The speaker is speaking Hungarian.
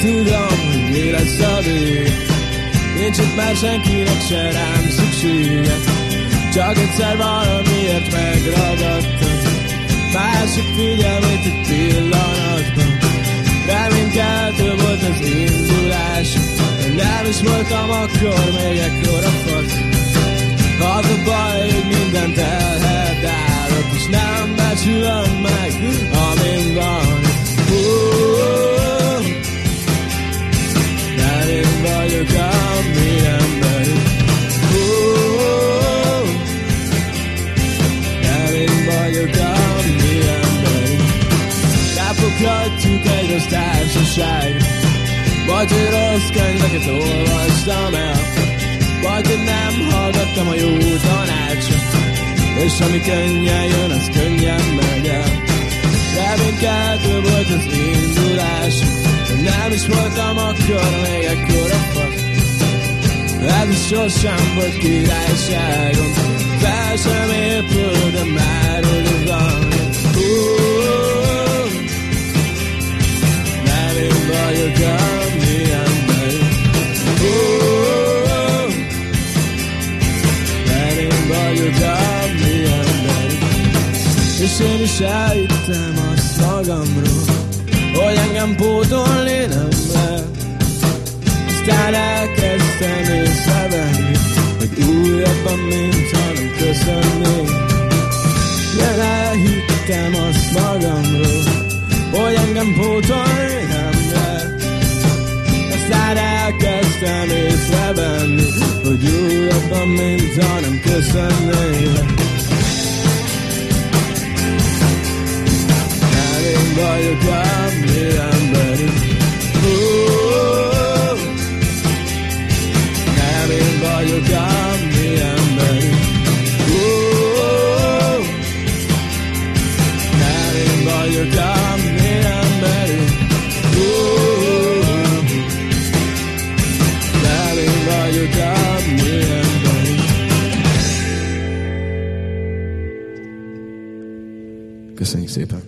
tudom, hogy mi lesz a vég. Nincs itt már senkinek se rám szüksége, csak egyszer valamiért megragadtam. Másik figyelmét egy pillanatban, reménykeltő volt az indulás. Nem is voltam akkor még ekkora fasz, az a baj, hogy mindent elhedálok, és nem becsülöm meg, Elfoghatjuk egy rossz társaság, vagy hogy rossz könyveket olvastam el. Vagy hogy nem hallgattam a jó tanácsot És ami könnyen jön, az könnyen megy el. Reménykeltő volt az indulás Nem is voltam akkor még ekkora fasz Ez is sosem volt királyságom És én is elhittem azt magamról, hogy engem pótolni nem lehet. Aztán elkezdtem észrevenni, hogy újabban, mint ha nem köszönnék. De elhittem azt magamról, hogy engem pótolni nem lehet. Aztán elkezdtem észrevenni, Köszönjük szépen!